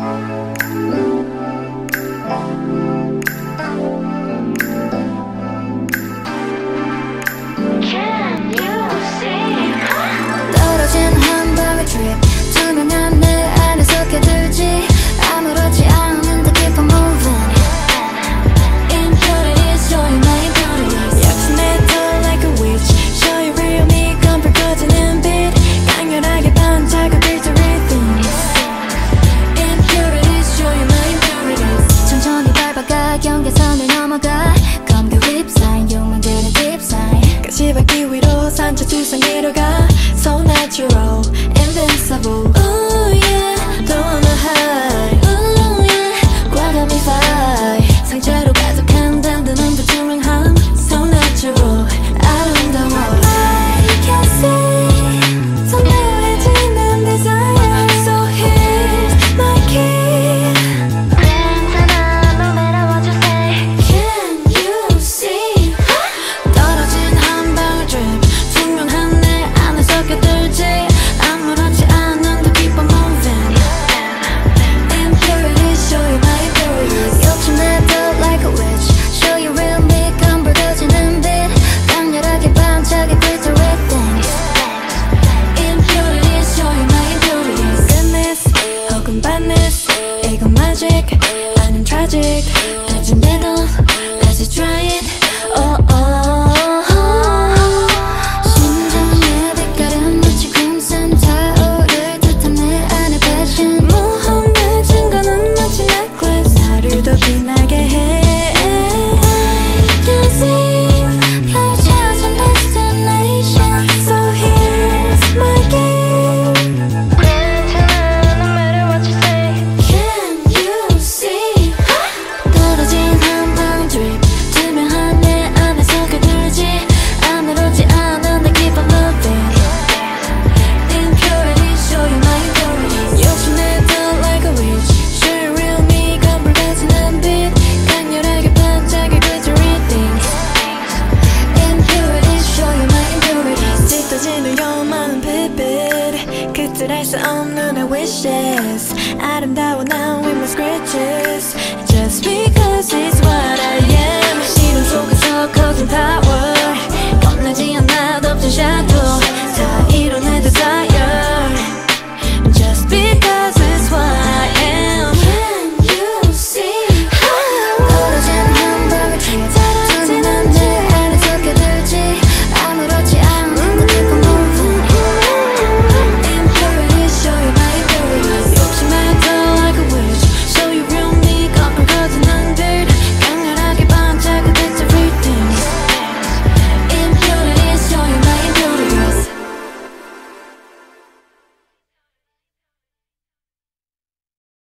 Música 두산 내려가 tragic, I'm tragic. 하지만 넌 그럴 수 없는 our wishes. 아름다워 now with my scratches. Just because it's what I am 신음 속에서 커진 power. 겁나지 않아 덮친 샷